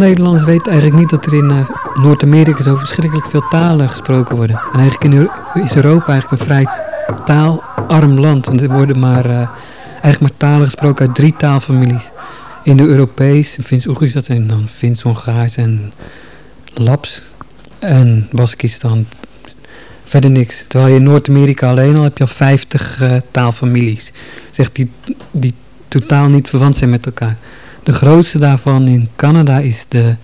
veel Nederlanders weten eigenlijk niet dat er in uh, Noord-Amerika zo verschrikkelijk veel talen gesproken worden. En eigenlijk in, is Europa eigenlijk een vrij taalarm land. En er worden maar, uh, eigenlijk maar talen gesproken uit drie taalfamilies. In de Europees, Fins-Oegrisch, dat zijn dan Fins-Hongaars en Laps. En Baskistan, verder niks. Terwijl je in Noord-Amerika alleen al heb je al 50 uh, taalfamilies. Zegt die, die totaal niet verwant zijn met elkaar. De grootste daarvan in Canada is de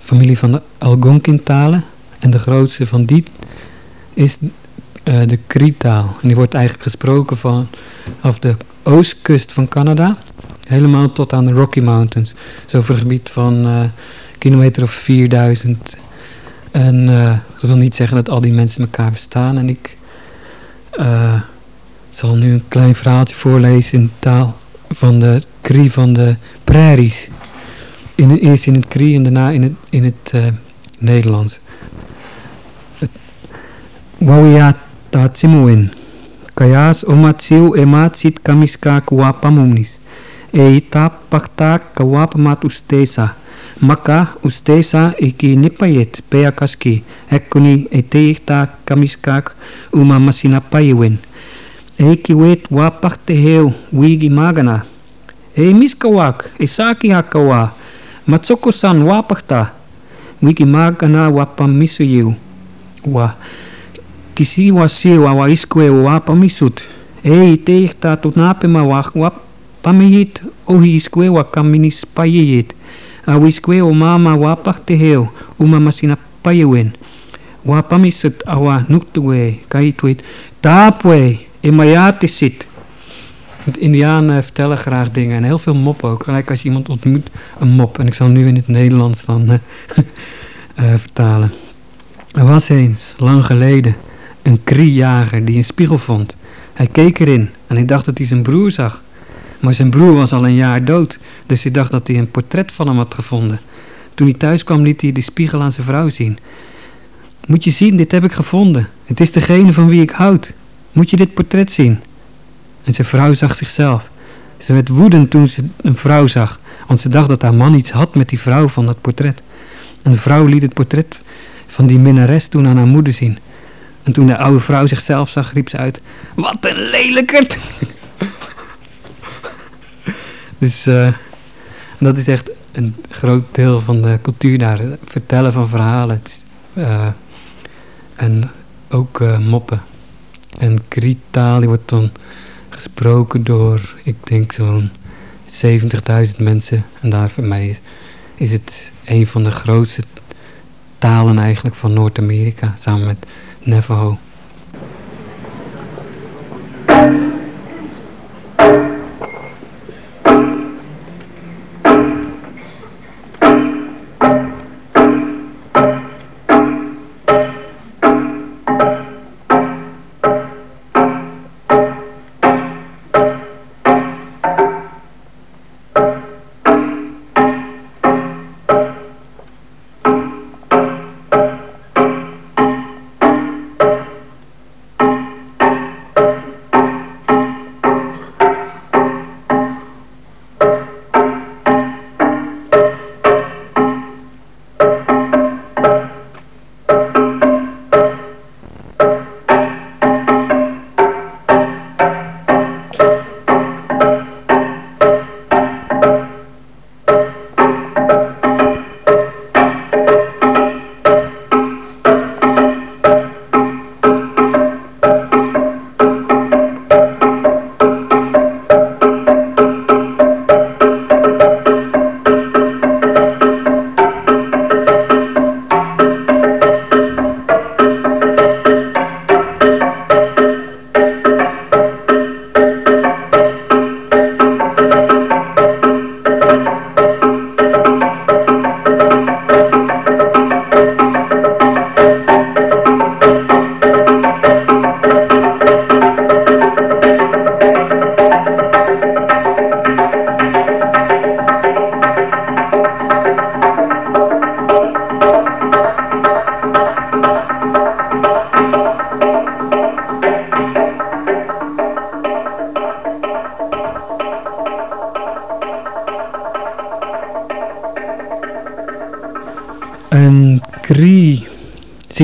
familie van de Algonquin-talen. En de grootste van die is uh, de Cri-taal. En die wordt eigenlijk gesproken vanaf de oostkust van Canada. Helemaal tot aan de Rocky Mountains. Zo voor een gebied van uh, kilometer of 4000. En uh, dat wil niet zeggen dat al die mensen elkaar verstaan. En ik zal nu een klein verhaaltje voorlezen in taal van de Cri van de prairies. In, eerst in het Cri en daarna in het, in het uh, Nederlands. Wawia tatsimuin. Kayas omatsiu ematsit kamiska kuapamumnis. Eita pakta kawapamat ustesa. Maka ustesa iki nipayet peakaski. Ekkuni eteihta kamiskak uma masinapayiwen. Eiki wet wapakte heu wigi magana. Ei miskawak, ei saaki hakawa, matsokosan wapahta, miki magana wapamisujiu, wa kisiwa siwa wa iskue wapamisut, ei tehtaa tut naapema wapamijit. Ohi iskue wakaminis pajijit, au iskue o maama wapahteheu, umamasina pajuen, wapamisut awa nuktuwe, kaituit, taapue, emajaatisit, Want indianen vertellen graag dingen en heel veel mop ook. Gelijk als je iemand ontmoet, een mop. En ik zal nu in het Nederlands dan uh, uh, vertalen. Er was eens, lang geleden, een kriejager die een spiegel vond. Hij keek erin en hij dacht dat hij zijn broer zag. Maar zijn broer was al een jaar dood, dus hij dacht dat hij een portret van hem had gevonden. Toen hij thuis kwam liet hij de spiegel aan zijn vrouw zien. Moet je zien, dit heb ik gevonden. Het is degene van wie ik houd. Moet je dit portret zien? En zijn vrouw zag zichzelf. Ze werd woedend toen ze een vrouw zag, want ze dacht dat haar man iets had met die vrouw van dat portret. En de vrouw liet het portret van die minnares toen aan haar moeder zien. En toen de oude vrouw zichzelf zag, riep ze uit, wat een lelijkert! dus uh, dat is echt een groot deel van de cultuur daar, vertellen van verhalen. Uh, en ook uh, moppen. En Kritaal, die wordt dan gesproken door, ik denk zo'n 70.000 mensen. En daar voor mij is, het een van de grootste talen eigenlijk van Noord-Amerika, samen met Navajo.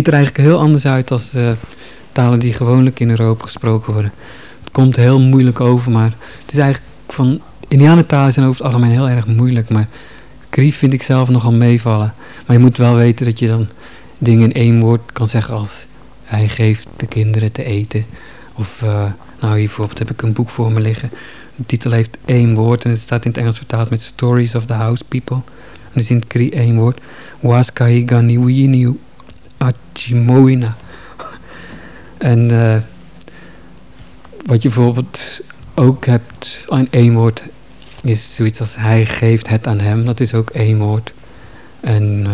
Er eigenlijk heel anders uit als uh, talen die gewoonlijk in Europa gesproken worden. Het komt heel moeilijk over, maar het is eigenlijk van... Indianentalen zijn over het algemeen heel erg moeilijk, maar Cree vind ik zelf nogal meevallen. Maar je moet wel weten dat je dan dingen in één woord kan zeggen als... Hij geeft de kinderen te eten. Of, uh, nou hier bijvoorbeeld heb ik een boek voor me liggen. De titel heeft één woord en het staat in het Engels vertaald met Stories of the House People. Dus in het Cree één woord. Waskai achimoina. En uh, wat je bijvoorbeeld ook hebt aan één woord is zoiets als hij geeft het aan hem. Dat is ook één woord. En uh,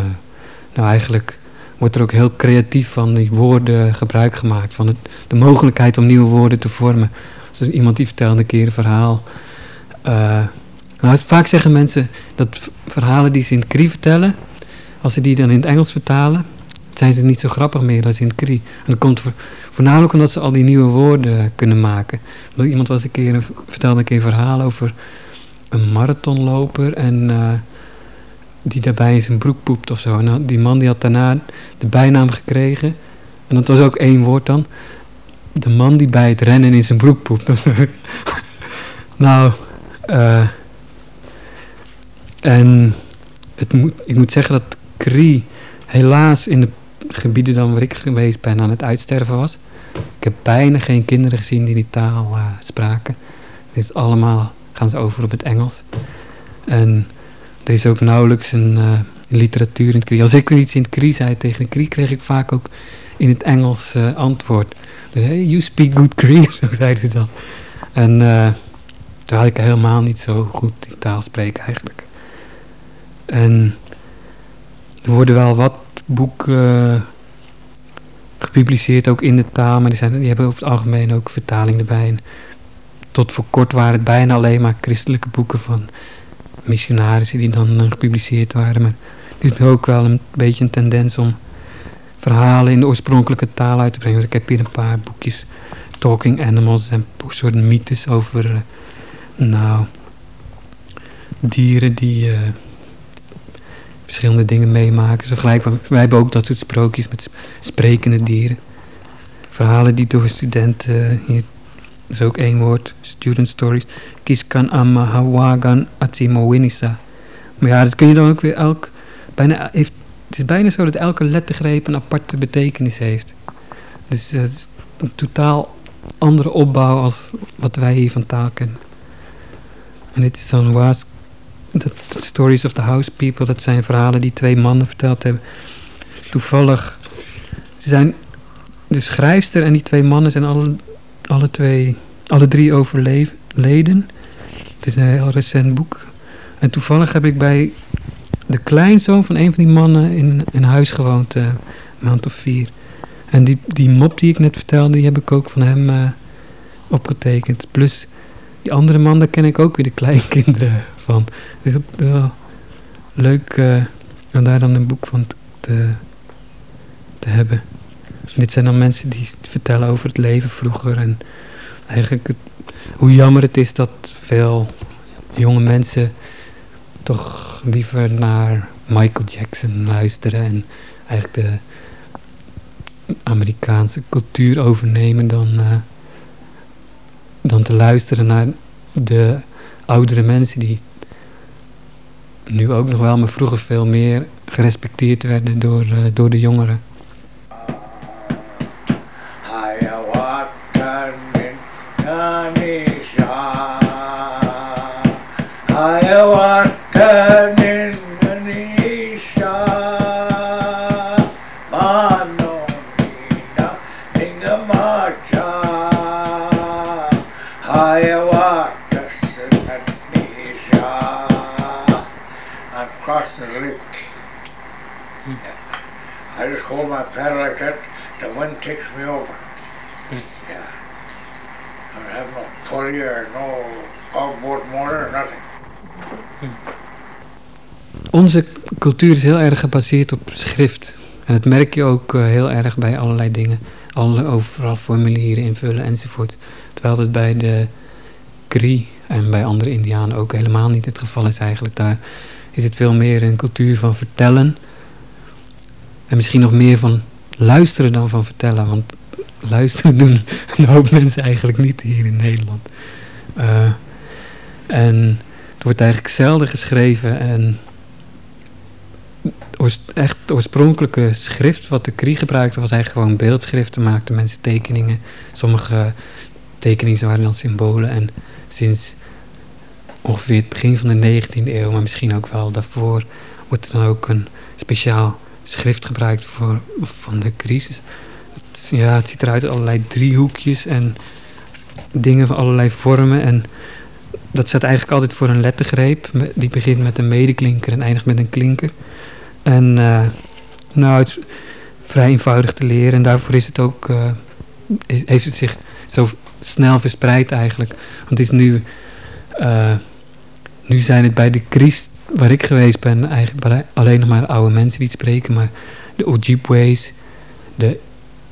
nou eigenlijk wordt er ook heel creatief van die woorden gebruik gemaakt. Van de mogelijkheid om nieuwe woorden te vormen. Dus iemand die vertelde een keer een verhaal. Uh, nou, vaak zeggen mensen dat verhalen die ze in het Cree vertellen, als ze die dan in het Engels vertalen, zijn ze niet zo grappig meer als in het Cree. En dat komt voornamelijk omdat ze al die nieuwe woorden kunnen maken. Iemand was een keer, vertelde een keer een verhaal over een marathonloper en uh, die daarbij in zijn broek poept of zo. En die man die had daarna de bijnaam gekregen, en dat was ook één woord dan, de man die bij het rennen in zijn broek poept. nou, uh, en het moet, ik moet zeggen dat Cree helaas in de gebieden dan waar ik geweest ben aan het uitsterven was. Ik heb bijna geen kinderen gezien die die taal uh, spraken. Dit allemaal gaan ze over op het Engels. En er is ook nauwelijks een uh, literatuur in het Cree. Als ik iets in het Cree zei tegen een kreeg ik vaak ook in het Engels uh, antwoord. Dus hey, you speak good Cree, zo zeiden ze dan. En terwijl ik helemaal niet zo goed die taal spreek eigenlijk. En er worden wel wat boeken gepubliceerd, ook in de taal, maar die, zijn, die hebben over het algemeen ook vertaling erbij. Tot voor kort waren het bijna alleen maar christelijke boeken van missionarissen die dan uh, gepubliceerd waren. Maar er is ook wel een beetje een tendens om verhalen in de oorspronkelijke taal uit te brengen. Dus ik heb hier een paar boekjes, Talking Animals, en soort mythes over, uh, nou, dieren die verschillende dingen meemaken. Zo gelijk, wij hebben ook dat soort sprookjes met sprekende dieren. Verhalen die door studenten hier dat is ook één woord, student stories. Kiskan amahawagan atimowinisa. Maar ja, dat kun je dan ook weer elk... Bijna, heeft, het is bijna zo dat elke lettergreep een aparte betekenis heeft. Dus het is een totaal andere opbouw als wat wij hier van taal kennen. En dit is dan was de Stories of the House People, dat zijn verhalen die twee mannen verteld hebben. Toevallig, zijn de schrijfster en die twee mannen zijn alle alle twee, alle drie overleden. Het is een heel recent boek. En toevallig heb ik bij de kleinzoon van een van die mannen in een huis gewoond, uh, een maand of vier. En die, die mop die ik net vertelde, die heb ik ook van hem uh, opgetekend. Plus die andere man, daar ken ik ook weer de kleinkinderen van. Dus is wel leuk uh, om daar dan een boek van te, te hebben. Dit zijn dan mensen die vertellen over het leven vroeger. En eigenlijk hoe jammer het is dat veel jonge mensen toch liever naar Michael Jackson luisteren. En eigenlijk de Amerikaanse cultuur overnemen dan, uh, dan te luisteren naar de oudere mensen die nu ook nog wel, maar vroeger veel meer gerespecteerd werden door, uh, door de jongeren. Takes me over. Yeah. I have no pulley or no outboard motor or nothing. Onze cultuur is heel erg gebaseerd op schrift. En dat merk je ook uh, heel erg bij allerlei dingen. Alle, overal formulieren invullen enzovoort. Terwijl dat bij de Cree en bij andere indianen ook helemaal niet het geval is eigenlijk. Daar is het veel meer een cultuur van vertellen. En misschien nog meer van luisteren dan van vertellen. Want luisteren doen een hoop mensen eigenlijk niet hier in Nederland. Uh, en het wordt eigenlijk zelden geschreven en echt oorspronkelijke schrift wat de Krie gebruikte was eigenlijk gewoon beeldschriften, maakte mensen tekeningen. Sommige tekeningen waren dan symbolen en sinds ongeveer het begin van de 19e eeuw, maar misschien ook wel daarvoor, wordt er dan ook een speciaal schrift gebruikt voor, van de crisis. Ja, het ziet eruit als allerlei driehoekjes en dingen van allerlei vormen en dat staat eigenlijk altijd voor een lettergreep. Die begint met een medeklinker en eindigt met een klinker. En uh, nou, het is vrij eenvoudig te leren. En daarvoor is het ook, is, heeft het zich zo snel verspreid eigenlijk. Want het is nu, uh, nu zijn het bij de Christ waar ik geweest ben eigenlijk alleen nog maar oude mensen die het spreken. Maar de Ojibwe's, de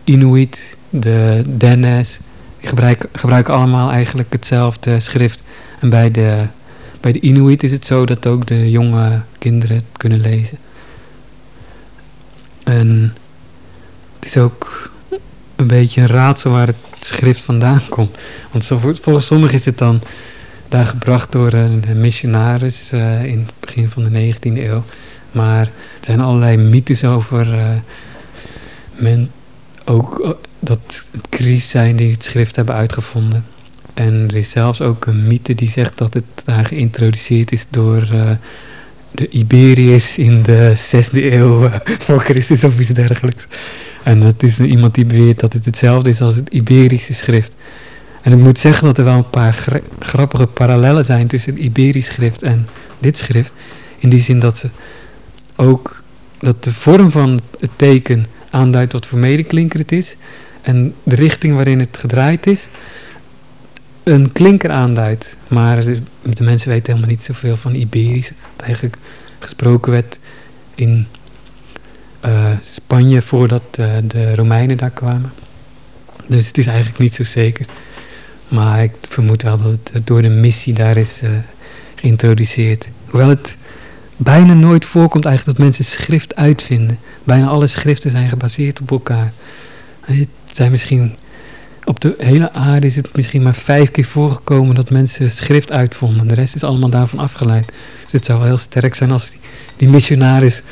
Inuit, de Dennes, die gebruiken, gebruiken allemaal eigenlijk hetzelfde schrift. En bij de, bij de Inuit is het zo dat ook de jonge kinderen het kunnen lezen. En het is ook een beetje een raadsel waar het schrift vandaan komt. Want volgens sommigen is het dan daar gebracht door een missionaris uh, in het begin van de 19e eeuw. Maar er zijn allerlei mythes over uh, men ook uh, dat het Christ zijn die het schrift hebben uitgevonden. En er is zelfs ook een mythe die zegt dat het daar geïntroduceerd is door de Iberiërs in de 6e eeuw voor Christus of iets dergelijks. En dat is iemand die beweert dat het hetzelfde is als het Iberische schrift. En ik moet zeggen dat er wel een paar grappige parallellen zijn tussen Iberisch schrift en dit schrift. In die zin dat ook dat de vorm van het teken aanduidt wat voor medeklinker het is. En de richting waarin het gedraaid is, een klinker aanduidt. Maar de mensen weten helemaal niet zoveel van Iberisch. Dat eigenlijk gesproken werd in uh, Spanje voordat uh, de Romeinen daar kwamen. Dus het is eigenlijk niet zo zeker. Maar ik vermoed wel dat het door de missie daar is uh, geïntroduceerd. Hoewel het bijna nooit voorkomt eigenlijk dat mensen schrift uitvinden. Bijna alle schriften zijn gebaseerd op elkaar. Het zijn misschien op de hele aarde is het misschien maar vijf keer voorgekomen dat mensen schrift uitvonden. De rest is allemaal daarvan afgeleid. Dus het zou wel heel sterk zijn als die, die missionaris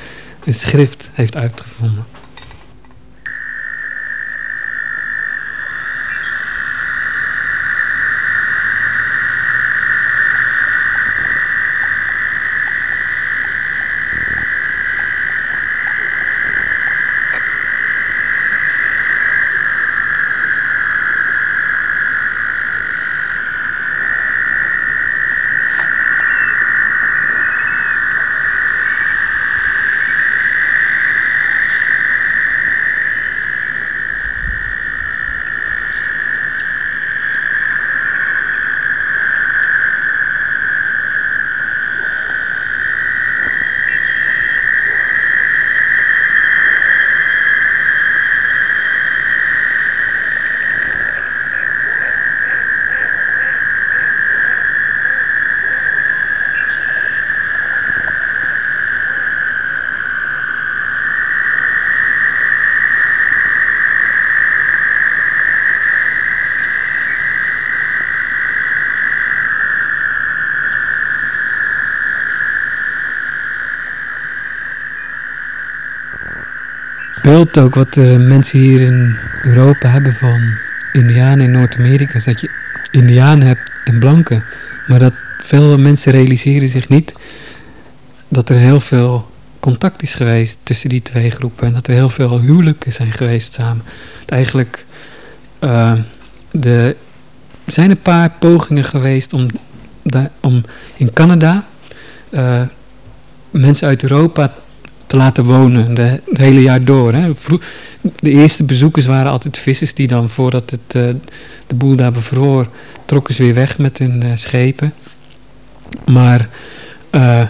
een schrift heeft uitgevonden. Beeld ook wat de mensen hier in Europa hebben van Indianen in Noord-Amerika. Is dat je Indianen hebt en blanken. Maar dat veel mensen realiseren zich niet dat er heel veel contact is geweest tussen die twee groepen. En dat er heel veel huwelijken zijn geweest samen. Eigenlijk, uh, de, er zijn een paar pogingen geweest om, om in Canada uh, mensen uit Europa te laten wonen, de, het hele jaar door. Hè. De eerste bezoekers waren altijd vissers die dan voordat het, uh, de boel daar bevroor, trokken ze weer weg met hun uh, schepen. Maar uh,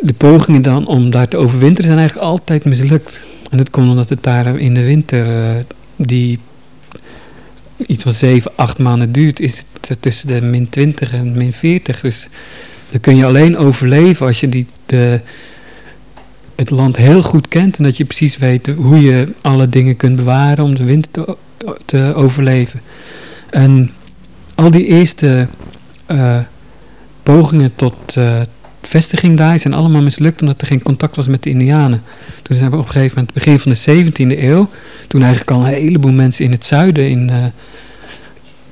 de pogingen dan om daar te overwinteren zijn eigenlijk altijd mislukt. En dat komt omdat het daar in de winter, die iets van 7, 8 maanden duurt, is het tussen de min 20 en min 40. Dus dan kun je alleen overleven als je die, de, het land heel goed kent en dat je precies weet hoe je alle dingen kunt bewaren om de winter te, overleven. En al die eerste uh, pogingen tot uh, vestiging daar zijn allemaal mislukt omdat er geen contact was met de Indianen. Toen zijn we op een gegeven moment, begin van de 17e eeuw, toen eigenlijk al een heleboel mensen in het zuiden, in uh,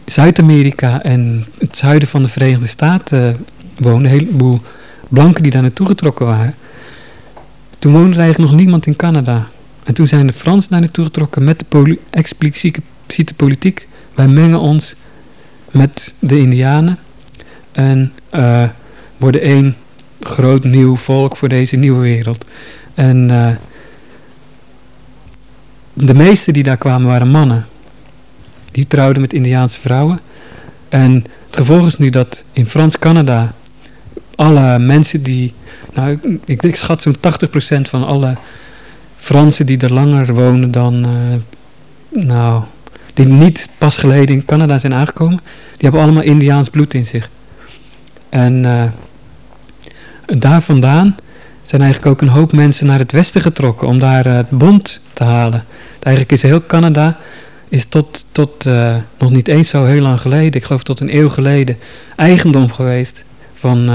Zuid-Amerika en het zuiden van de Verenigde Staten woonden, een heleboel blanken die daar naartoe getrokken waren. Toen woonde er eigenlijk nog niemand in Canada. En toen zijn de Fransen daar naartoe getrokken met de expliciete politiek. Wij mengen ons met de Indianen en uh, worden één groot nieuw volk voor deze nieuwe wereld. En uh, de meesten die daar kwamen waren mannen. Die trouwden met Indiaanse vrouwen. En het gevolg is nu dat in Frans-Canada alle mensen die, nou ik, schat zo'n 80% van alle Fransen die er langer wonen dan, uh, nou, die niet pas geleden in Canada zijn aangekomen, die hebben allemaal Indiaans bloed in zich. En uh, daar vandaan zijn eigenlijk ook een hoop mensen naar het westen getrokken om daar uh, het bond te halen. Eigenlijk is heel Canada is tot, tot nog niet eens zo heel lang geleden, ik geloof tot een eeuw geleden, eigendom geweest van,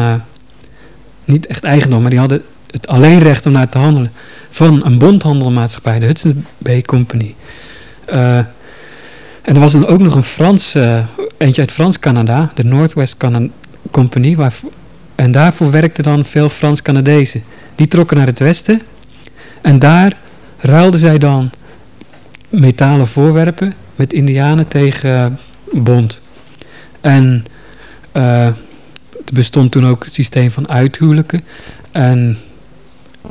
niet echt eigendom, maar die hadden het alleen recht om naar te handelen, van een bondhandelmaatschappij, de Hudson's Bay Company. Uh, en er was dan ook nog een Frans, eentje uit Frans-Canada, de Northwest Company, waar, en daarvoor werkten dan veel Frans-Canadezen. Die trokken naar het westen en daar ruilden zij dan metalen voorwerpen met indianen tegen bond. En uh, er bestond toen ook het systeem van uithuwelijken. En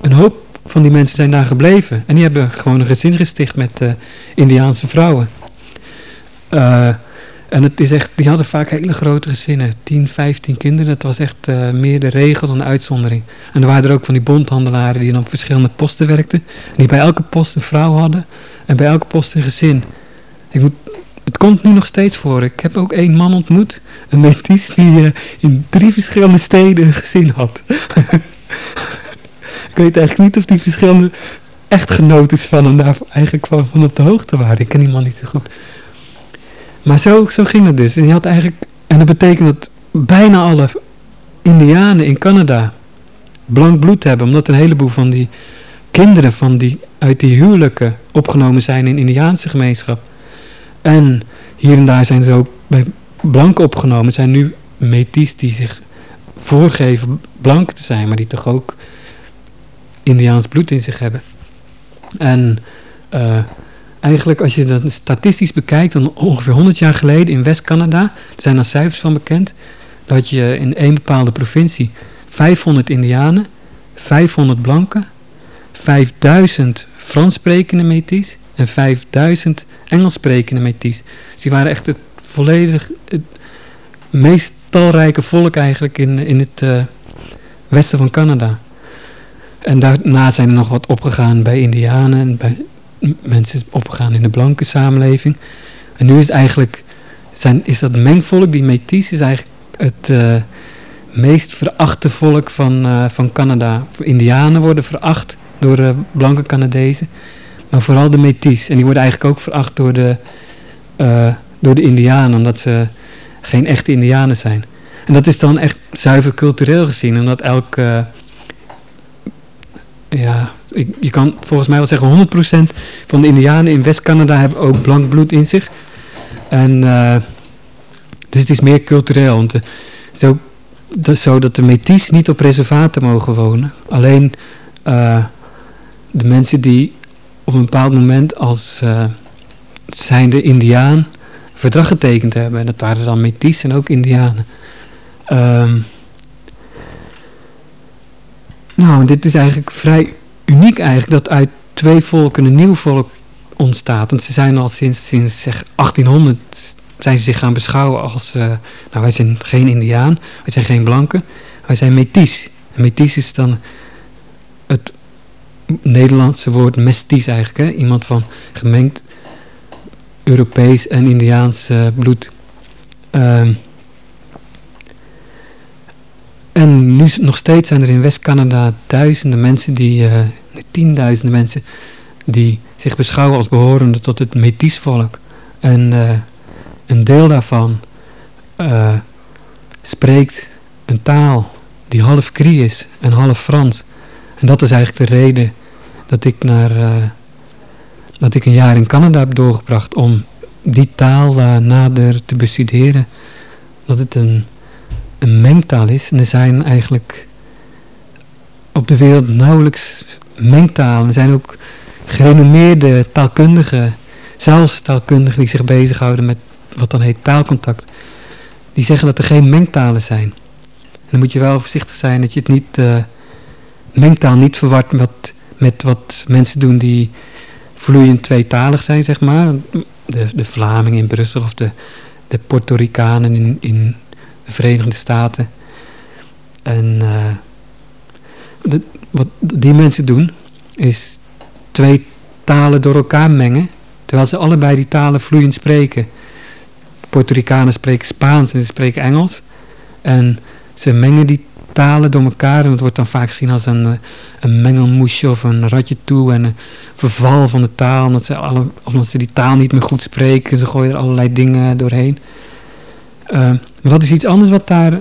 een hoop van die mensen zijn daar gebleven. En die hebben gewoon een gezin gesticht met uh, indiaanse vrouwen. Uh, en het is echt, die hadden vaak hele grote gezinnen. 10, 15 kinderen. Dat was echt uh, meer de regel dan de uitzondering. En er waren er ook van die bondhandelaren die dan op verschillende posten werkten. Die bij elke post een vrouw hadden. En bij elke post een gezin. Ik moet, het komt nu nog steeds voor. Ik heb ook één man ontmoet. Een metis die uh, in drie verschillende steden een gezin had. ik weet eigenlijk niet of die verschillende echtgenoten van hem daar eigenlijk van, van op de hoogte waren. Ik ken die man niet zo goed. Maar zo, zo ging het dus. En, had eigenlijk, en dat betekent dat bijna alle indianen in Canada blank bloed hebben. Omdat een heleboel van die kinderen van die, uit die huwelijken opgenomen zijn in Indiaanse gemeenschap. En hier en daar zijn ze ook bij blank opgenomen. Het zijn nu metis die zich voorgeven blank te zijn. Maar die toch ook Indiaans bloed in zich hebben. En... Uh, eigenlijk als je dat statistisch bekijkt, dan ongeveer 100 jaar geleden in West-Canada, er zijn er cijfers van bekend, dat je in één bepaalde provincie 500 Indianen, 500 blanken, 5000 Frans sprekende Métis en 5000 Engels sprekende. Dus die waren echt het volledig, het meest talrijke volk eigenlijk in, in het uh, westen van Canada. En daarna zijn er nog wat opgegaan bij Indianen en bij mensen opgegaan in de blanke samenleving. En nu is eigenlijk, zijn, is dat mengvolk, die Métis, is eigenlijk het uh, meest verachte volk van, uh, van Canada. Indianen worden veracht door blanke Canadezen, maar vooral de Métis. En die worden eigenlijk ook veracht door de, door de Indianen, omdat ze geen echte Indianen zijn. En dat is dan echt zuiver cultureel gezien, omdat elke ja, ik, je kan volgens mij wel zeggen 100% van de indianen in West-Canada hebben ook blank bloed in zich. En uh, dus het is meer cultureel. Want, zo, dat, zo dat de Métis niet op reservaten mogen wonen. Alleen de mensen die op een bepaald moment als zijnde indiaan verdrag getekend hebben. En dat waren dan Métis en ook indianen. Um, nou, dit is eigenlijk vrij uniek eigenlijk dat uit twee volken een nieuw volk ontstaat. Want ze zijn al sinds, sinds zeg, 1800 zijn ze zich gaan beschouwen als, uh, nou wij zijn geen indiaan, wij zijn geen blanken, wij zijn metis. En metis is dan het Nederlandse woord mestis eigenlijk, hè? iemand van gemengd Europees en Indiaans uh, bloed. Uh, en nu nog steeds zijn er in West-Canada duizenden mensen die, uh, tienduizenden mensen, die zich beschouwen als behorende tot het Métis-volk. En uh, een deel daarvan spreekt een taal die half Crie is en half Frans. En dat is eigenlijk de reden dat ik, naar, dat ik een jaar in Canada heb doorgebracht om die taal nader te bestuderen. Dat het een een mengtaal is. En er zijn eigenlijk op de wereld nauwelijks mengtalen. Er zijn ook gerenommeerde taalkundigen, zelfs taalkundigen die zich bezighouden met wat dan heet taalcontact. Die zeggen dat er geen mengtalen zijn. En dan moet je wel voorzichtig zijn dat je het niet, uh, mengtaal niet verward met, met wat mensen doen die vloeiend tweetalig zijn, zeg maar. De, de Vlamingen in Brussel of de, de Puerto Ricanen in, in de Verenigde Staten. En uh, de, wat die mensen doen, is twee talen door elkaar mengen, terwijl ze allebei die talen vloeiend spreken. De Puerto Ricanen spreken Spaans en ze spreken Engels. En ze mengen die talen door elkaar en het wordt dan vaak gezien als een, eh, een mengelmoesje of een ratje toe en een verval van de taal, omdat ze, alle, omdat ze die taal niet meer goed spreken. Ze gooien er allerlei dingen doorheen. Uh, maar dat is iets anders wat daar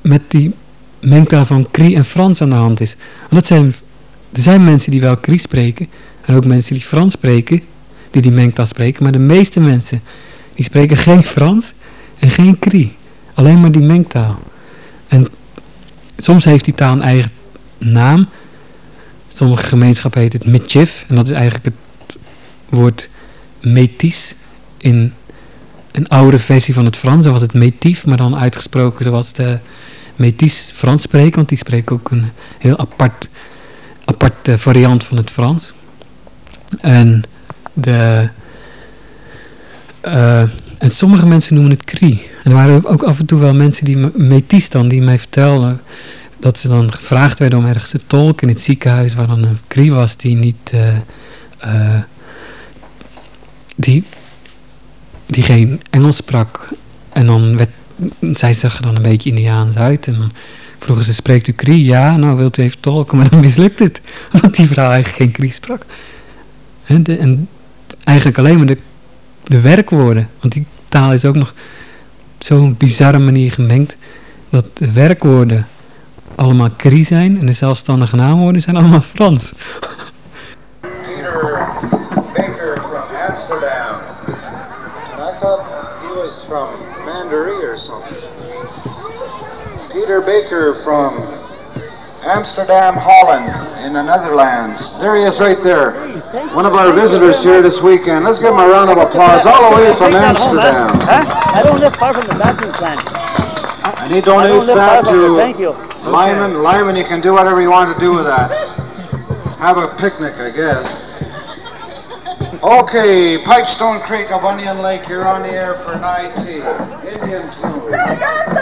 met die mengtaal van Cri en Frans aan de hand is. Want dat zijn, er zijn mensen die wel Cri spreken en ook mensen die Frans spreken, die die mengtaal spreken. Maar de meeste mensen die spreken geen Frans en geen Cri. Alleen maar die mengtaal. En soms heeft die taal een eigen naam. Sommige gemeenschappen heet het Mitchif. En dat is eigenlijk het woord Metis in een oude versie van het Frans. Was het Métis, maar dan uitgesproken zoals de Métis Frans spreken. Want die spreken ook een heel apart, aparte variant van het Frans. En, de, uh, en sommige mensen noemen het Cri. En er waren ook af en toe wel mensen die Métis dan, die mij vertelden dat ze dan gevraagd werden om ergens te tolken in het ziekenhuis waar dan een Cri was die niet... Uh, uh, die die geen Engels sprak. En dan werd, zij zag er dan een beetje Indiaans uit. En dan vroegen ze, spreekt u Cree? Ja, nou wilt u even tolken. Maar dan mislukt het. Want die vrouw eigenlijk geen Cree sprak. En, en eigenlijk alleen maar de, de werkwoorden. Want die taal is ook nog op zo'n bizarre manier gemengd. Dat de werkwoorden allemaal Cree zijn. En de zelfstandige naamwoorden zijn allemaal Frans. from Mandaree or something. Peter Baker from Amsterdam, Holland, in the Netherlands. There he is right there. One of our visitors here this weekend. Let's give him a round of applause all the way from Amsterdam. I don't live far from the Baptist plant. And he donates that to Lyman. Lyman, you can do whatever you want to do with that. Have a picnic, I guess. Okay, Pipestone Creek of Onion Lake, you're on the air for night tea. Indian tune.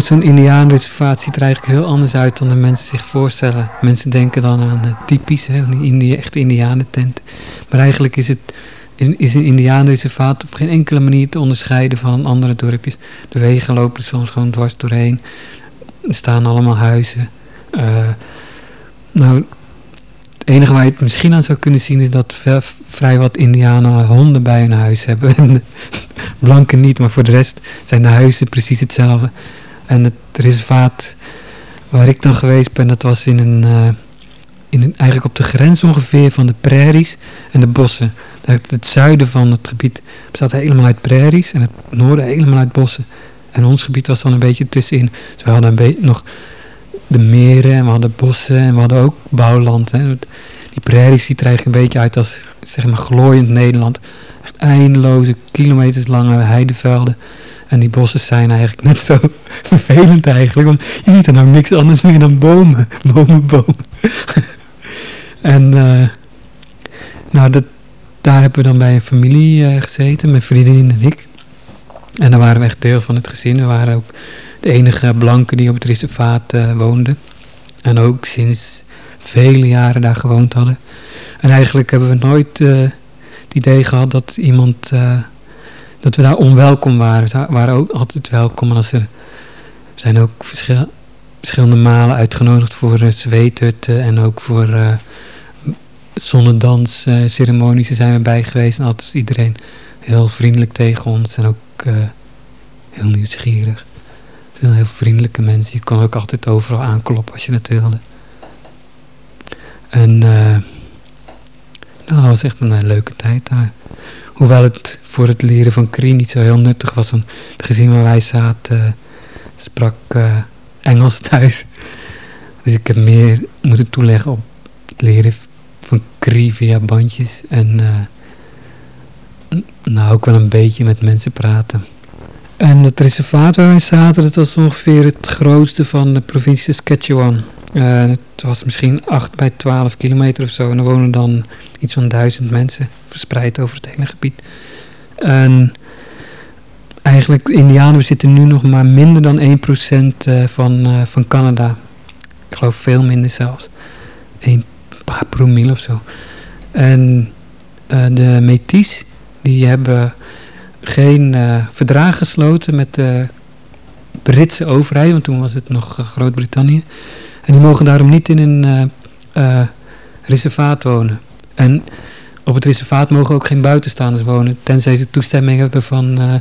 Zo'n indiaanreservaat ziet er eigenlijk heel anders uit dan de mensen zich voorstellen. Mensen denken dan aan uh, typisch, hè, die indianentent. Maar eigenlijk is, het, is een indiaanreservaat op geen enkele manier te onderscheiden van andere dorpjes. De wegen lopen er soms gewoon dwars doorheen. Er staan allemaal huizen. Uh, nou, het enige waar je het misschien aan zou kunnen zien is dat vrij wat indianen honden bij hun huis hebben. En blanken niet, maar voor de rest zijn de huizen precies hetzelfde. En het reservaat waar ik dan geweest ben, dat was in een, uh, in een, eigenlijk op de grens ongeveer van de prairies en de bossen. Het zuiden van het gebied bestaat helemaal uit prairies en het noorden helemaal uit bossen. En ons gebied was dan een beetje tussenin. Dus we hadden een nog de meren en we hadden bossen en we hadden ook bouwland. Hè. Die prairies ziet er eigenlijk een beetje uit als zeg maar glooiend Nederland. Echt eindeloze kilometers lange heidevelden. En die bossen zijn eigenlijk net zo vervelend eigenlijk. Want je ziet er nou niks anders meer dan bomen. Bomen, bomen. en uh, nou, dat, daar hebben we dan bij een familie uh, gezeten. Mijn vriendin en ik. En daar waren we echt deel van het gezin. We waren ook de enige blanken die op het reservaat uh, woonden. En ook sinds vele jaren daar gewoond hadden. En eigenlijk hebben we nooit het idee gehad dat iemand, dat we daar onwelkom waren. We waren ook altijd welkom. En als er, we zijn ook verschil, verschillende malen uitgenodigd voor uh, en ook voor uh, zonnedansceremonies zijn we bij geweest. En altijd iedereen heel vriendelijk tegen ons en ook heel nieuwsgierig. Heel, heel vriendelijke mensen. Je kon ook altijd overal aankloppen als je het wilde. En nou, dat was echt een, leuke tijd daar. Hoewel het voor het leren van Kree niet zo heel nuttig was. Want het gezin waar wij zaten sprak uh, Engels thuis. Dus ik heb meer moeten toeleggen op het leren van Kree via bandjes. En nou ook wel een beetje met mensen praten. En het reservaat waar wij zaten, dat was ongeveer het grootste van de provincie Saskatchewan. Uh, het was misschien 8 bij 12 kilometer of zo. En er wonen dan iets van duizend mensen verspreid over het hele gebied. En eigenlijk, Indianen bezitten nu nog maar minder dan 1% uh, van, uh, van Canada. Ik geloof veel minder zelfs. Een paar promille of zo. En de Métis, die hebben geen verdrag gesloten met de Britse overheid. Want toen was het nog Groot-Brittannië. En die mogen daarom niet in een reservaat wonen. En op het reservaat mogen ook geen buitenstaanders wonen, tenzij ze toestemming hebben van, uh,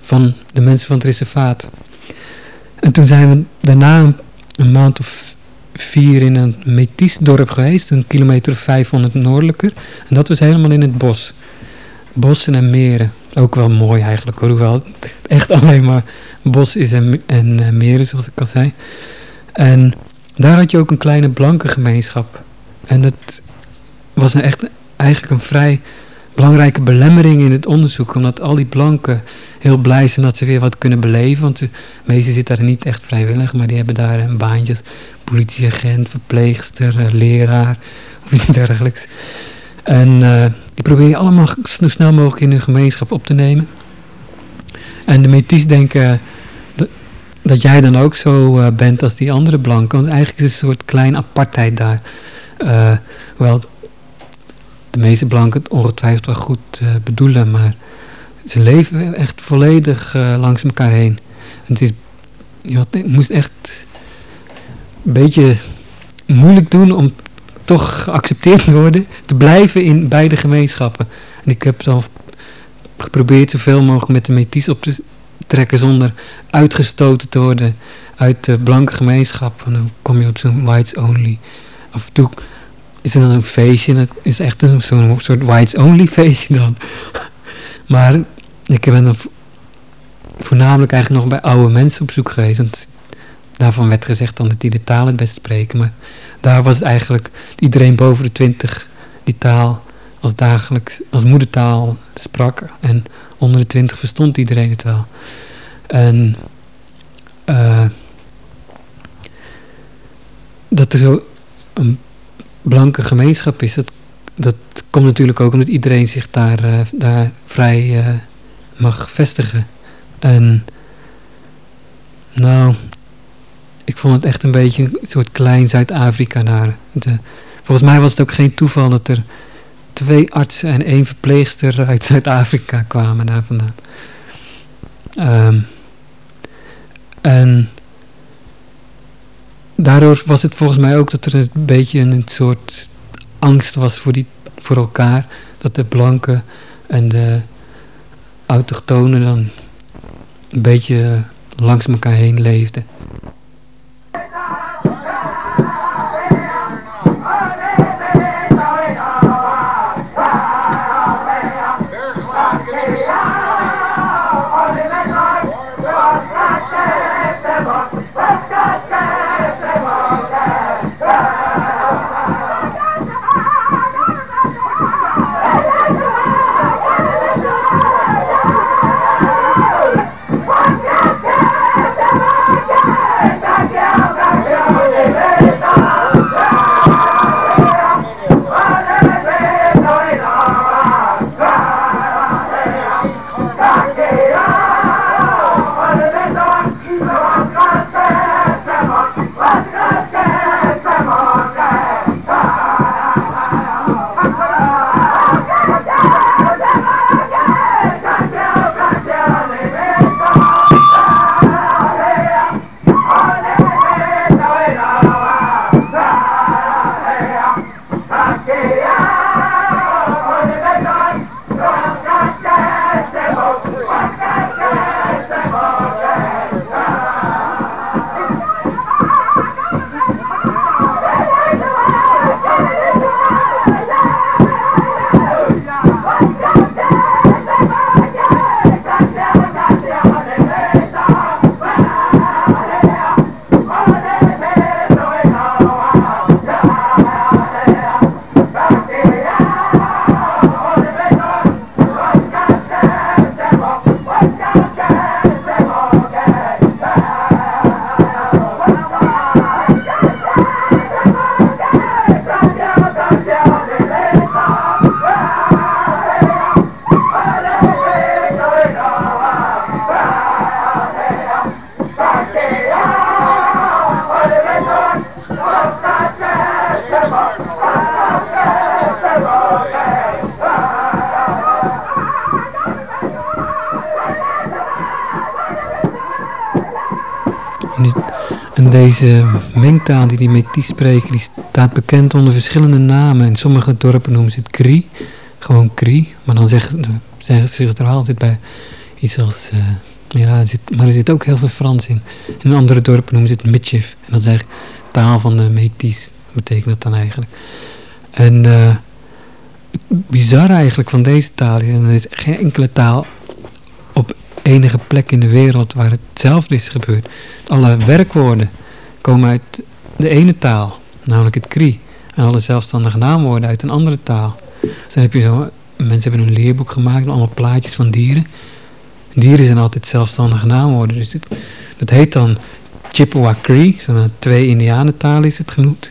van de mensen van het reservaat. En toen zijn we daarna een, maand of vier in een Metis-dorp geweest, een kilometer of 500 noordelijker. En dat was helemaal in het bos. Bossen en meren. Ook wel mooi eigenlijk, hoewel het echt alleen maar bos is en, en meren, zoals ik al zei. En daar had je ook een kleine blanke gemeenschap. En dat was een echt eigenlijk een vrij belangrijke belemmering in het onderzoek. Omdat al die blanken heel blij zijn dat ze weer wat kunnen beleven. Want de meesten zitten daar niet echt vrijwillig. Maar die hebben daar een baantje politieagent, verpleegster, eh, leraar of iets dergelijks. En uh, die probeer je allemaal zo snel mogelijk in hun gemeenschap op te nemen. En de metis denken dat jij dan ook zo bent als die andere blanken. Want eigenlijk is het een soort klein apartheid daar. Uh, hoewel de meeste blanken het ongetwijfeld wel goed uh, bedoelen, maar ze leven echt volledig langs elkaar heen. En het is, je, had, moest echt een beetje moeilijk doen om toch geaccepteerd te worden, te blijven in beide gemeenschappen. En ik heb dan geprobeerd zoveel mogelijk met de metis op te trekken zonder uitgestoten te worden uit de blanke gemeenschap. En dan kom je op zo'n whites only. Af en toe is er dan een feestje. Dat is echt zo'n soort whites only feestje dan. maar ik ben dan voornamelijk eigenlijk nog bij oude mensen op zoek geweest. Want daarvan werd gezegd dan dat die de taal het best spreken. Maar daar was het eigenlijk iedereen boven de twintig die taal als dagelijks, als moedertaal sprak. En onder de twintig verstond iedereen het wel. En uh, dat er zo een blanke gemeenschap is, dat, dat komt natuurlijk ook omdat iedereen zich daar, uh, daar vrij uh, mag vestigen. En Nou, ik vond het echt een beetje een soort klein Zuid-Afrika daar. De, volgens mij was het ook geen toeval dat er twee artsen en één verpleegster uit Zuid-Afrika kwamen daar vandaan. Ehm, en daardoor was het volgens mij ook dat er een beetje een soort angst was voor, die, voor elkaar. Dat de blanken en de autochtonen dan een beetje langs elkaar heen leefden. Allah'a emanet deze mengtaal die die Métis spreken, die staat bekend onder verschillende namen. In sommige dorpen noemen ze het Kri, gewoon Kri. Maar dan zeggen, ze zich er altijd bij iets als, uh, ja, zit, maar er zit ook heel veel Frans in. In andere dorpen noemen ze het Mitchif. En dat is eigenlijk taal van de Métis, betekent dat dan eigenlijk. En uh, bizar eigenlijk van deze taal is, en er is geen enkele taal enige plek in de wereld waar hetzelfde is gebeurd. Alle werkwoorden komen uit de ene taal, namelijk het Kri. En alle zelfstandige naamwoorden uit een andere taal. Dus dan heb je zo, mensen hebben een leerboek gemaakt met allemaal plaatjes van dieren. Dieren zijn altijd zelfstandige naamwoorden. Dus dat heet dan Chippewa Cree, zo'n twee indianentaal is het genoemd.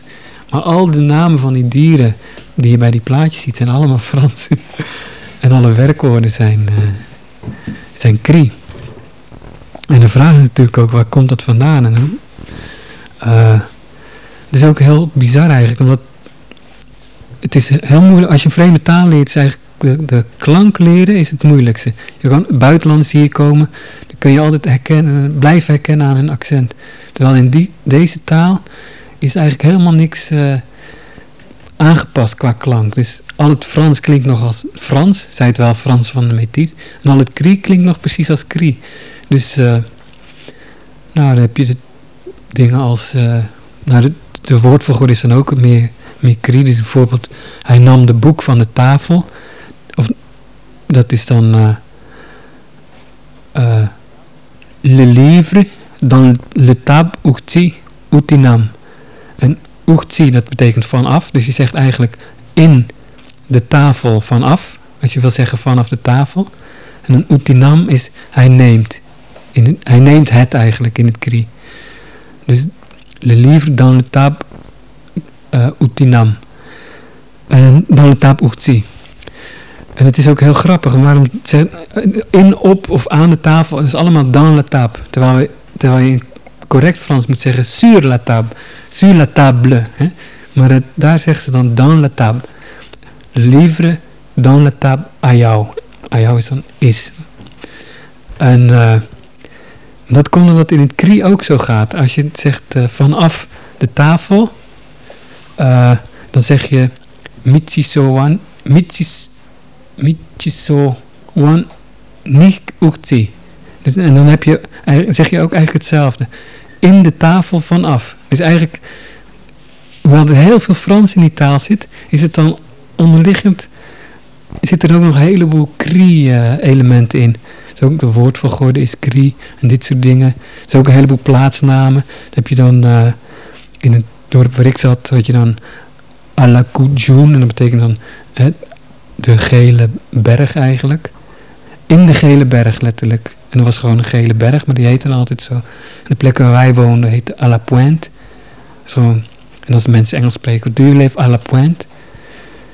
Maar al de namen van die dieren die je bij die plaatjes ziet, zijn allemaal Frans. en alle werkwoorden zijn, uh, zijn Cree. En de vraag is natuurlijk ook, waar komt dat vandaan? En uh, het is ook heel bizar eigenlijk, omdat het is heel moeilijk, als je een vreemde taal leert, is eigenlijk de, de klank leren is het moeilijkste. Je kan buitenlanders hier komen, dan kun je altijd herkennen, blijven herkennen aan hun accent. Terwijl in die, deze taal is eigenlijk helemaal niks uh, aangepast qua klank. Dus al het Frans klinkt nog als Frans, zei het wel Frans van de Metis. En al het Krie klinkt nog precies als Krie. Dus, uh, nou, dan heb je de dingen als, uh, nou de, de is dan ook meer, meer kritisch. Bijvoorbeeld, hij nam de boek van de tafel. Of, dat is dan uh, le livre dan le tab uchti utinam. En uchti dat betekent vanaf. Dus je zegt eigenlijk in de tafel vanaf. Als je wil zeggen vanaf de tafel. En een utinam is hij neemt. In, hij neemt het eigenlijk in het kri. Dus le livre dans le tab uh, utinam. En dans le tab uchtsi. En het is ook heel grappig. Waarom in, op of aan de tafel is allemaal dans le tab. Terwijl, we, terwijl je correct Frans moet zeggen sur la table. Sur la table. Hè? Maar daar zeggen ze dan dans la table. Livre dans la table à jou. À jou is dan is. En uh, dat komt omdat in het Kri ook zo gaat. Als je zegt uh, vanaf de tafel, uh, dan zeg je Michiso wan, michis, Michiso wan nik uchti. Dus, en dan heb je, zeg je ook eigenlijk hetzelfde. In de tafel vanaf. Dus eigenlijk, hoewel er heel veel Frans in die taal zit, is het dan onderliggend, zit er ook nog een heleboel Kri-elementen in. Dus ook de woordvolgorde is Kri en dit soort dingen. Er zijn ook een heleboel plaatsnamen. Dan heb je dan uh, in het dorp waar ik zat, had je dan Alakujun. En dat betekent dan de gele berg eigenlijk. In de gele berg letterlijk. En dat was gewoon een gele berg, maar die heette dan altijd zo. De plek waar wij woonden heette à la Pointe. Zo, en als mensen Engels spreken, do you live à la Pointe?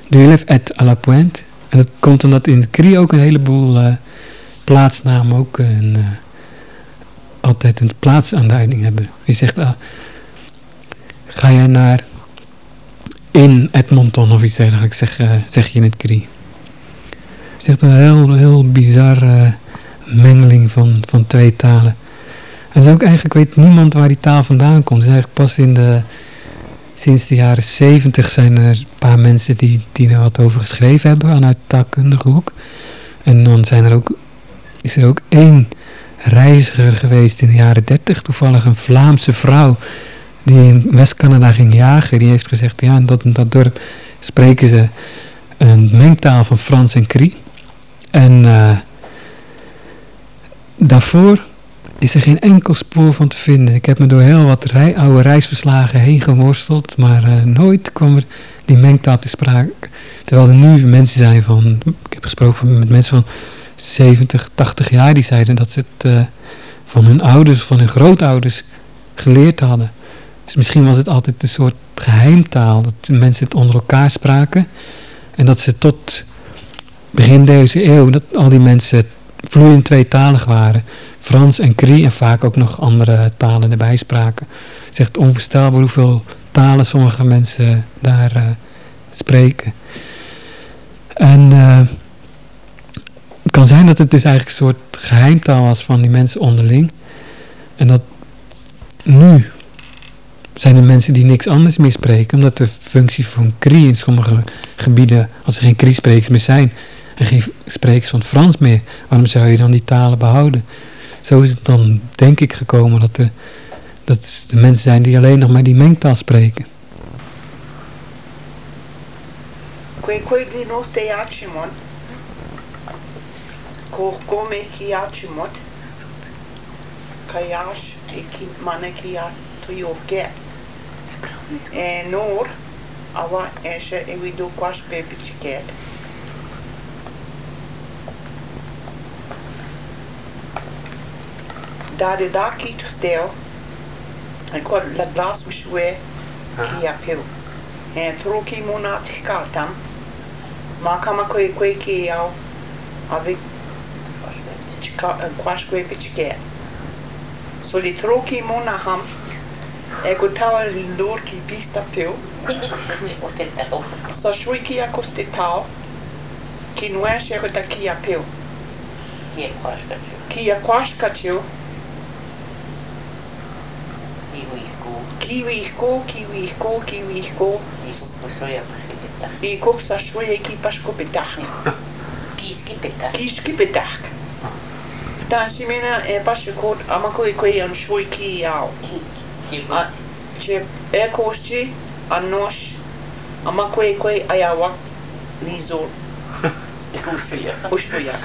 Do you live at à la Pointe? En dat komt omdat in het Cri ook een heleboel uh, plaatsnamen ook een, uh, altijd een plaatsaanduiding hebben. Je zegt, ah, ga jij naar in Edmonton of iets dergelijks, zeg, zeg je in het Cri. Het is echt een heel, heel bizar mengeling van, van twee talen. En ook eigenlijk weet niemand waar die taal vandaan komt. Dus eigenlijk pas in de, sinds de jaren zeventig zijn er een paar mensen die, die er wat over geschreven hebben vanuit taalkundige hoek. En dan zijn er ook, is er ook één reiziger geweest in de jaren dertig, toevallig een Vlaamse vrouw die in West-Canada ging jagen. Die heeft gezegd, ja, in dat in dat dorp spreken ze een mengtaal van Frans en Cri. En uh, daarvoor is er geen enkel spoor van te vinden. Ik heb me door heel wat rij, oude reisverslagen heen geworsteld, maar uh, nooit kwam er die mengtaal te sprake. Terwijl er nu mensen zijn van, ik heb gesproken met mensen van 70, 80 jaar, die zeiden dat ze het uh, van hun ouders, van hun grootouders geleerd hadden. Dus misschien was het altijd een soort geheimtaal, dat mensen het onder elkaar spraken. En dat ze tot begin deze eeuw, dat al die mensen vloeiend tweetalig waren. Frans en Cri en vaak ook nog andere talen erbij spraken. Het is echt onvoorstelbaar hoeveel talen sommige mensen daar uh, spreken. En uh, het kan zijn dat het dus eigenlijk een soort geheimtaal was van die mensen onderling. En dat nu zijn er mensen die niks anders meer spreken, omdat de functie van Cri in sommige gebieden, als er geen Cri-sprekers meer zijn, en geen sprekers van Frans meer. Waarom zou je dan die talen behouden? Zo is het dan, denk ik, gekomen dat er, dat de mensen zijn die alleen nog maar die mengtaal spreken. Kwe kwe di no ste achimon. Ko kome ki achimot. Kayash daar daar ki tu stel en kor la glas u shue ki a peu. E tro ki mona tikata ma kama koe koe ki au ave chika kwash koe pichike só li tro ki mona ham é que tava lor ki pista pelo só shui que a koste tau que não é ta ki a pelo, que a quase que a kiwiijko, kiwiijko, kiwiijko. Iikoh saxuayekipaxko petajni. Kiski petajk. Kiski petajk. Tansimena epaxikot amako ikue anxuiki yao. Chep ekoxchi anox amako ikue ayawak nizol. Uxuyak. Uxuyak.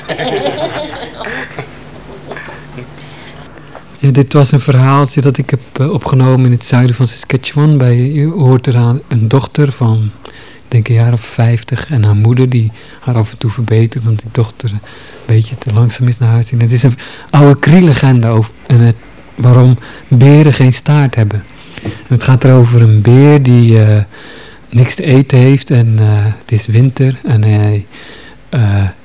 Ja, dit was een verhaaltje dat ik heb uh, opgenomen in het zuiden van Saskatchewan. Je hoort eraan een dochter van, ik denk een jaar of vijftig. En haar moeder die haar af en toe verbetert. Want die dochter een beetje te langzaam is naar huis. En het is een oude Cree-legende over en het, waarom beren geen staart hebben. En het gaat erover een beer die uh, niks te eten heeft. En het is winter en hij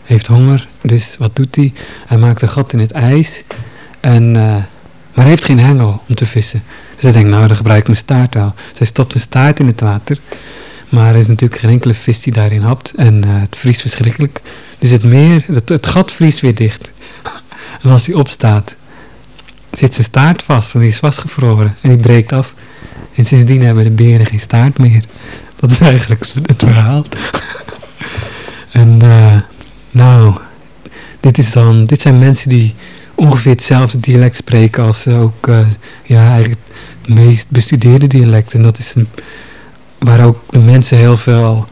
heeft honger. Dus wat doet hij? Hij maakt een gat in het ijs. En hij heeft geen hengel om te vissen. Dus hij denkt, nou dan gebruik ik mijn staart wel. Dus hij stopt zijn staart in het water. Maar er is natuurlijk geen enkele vis die daarin hapt. En eh, het vriest verschrikkelijk. Dus het meer, het, het gat vriest weer dicht. en als hij opstaat, zit zijn staart vast. En die is vastgevroren. En die breekt af. En sindsdien hebben de beren geen staart meer. Dat is eigenlijk het verhaal. en eh, nou, dit, is dan, dit zijn mensen die ongeveer hetzelfde dialect spreken als ook eh, ja, eigenlijk het meest bestudeerde dialect. En dat is een, waar ook de mensen heel veel,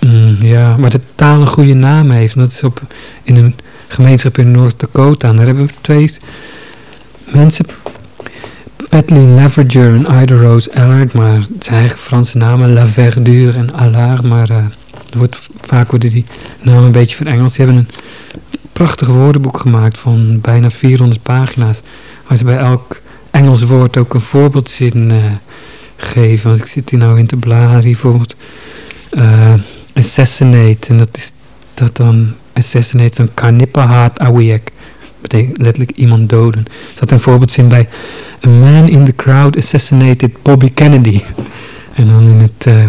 mm, ja, waar de taal een goede naam heeft. En dat is op, in een gemeenschap in Noord-Dakota. Daar hebben we twee mensen, Kathleen Laverger en Ida Rose Allard, maar het zijn eigenlijk Franse namen, La Verdure en Allard, maar uh, wordt, vaak worden die namen een beetje verengeld. Ze hebben een prachtig woordenboek gemaakt van bijna 400 pagina's, waar ze bij elk Engels woord ook een voorbeeldzin uh, geven. Als ik zit hier nou in te bladeren, bijvoorbeeld uh, assassinate, en dat is dat dan, assassinate, dan carnipahaat awiek betekent letterlijk iemand doden. Er zat een voorbeeldzin bij. A man in the crowd assassinated Bobby Kennedy. En dan in het uh,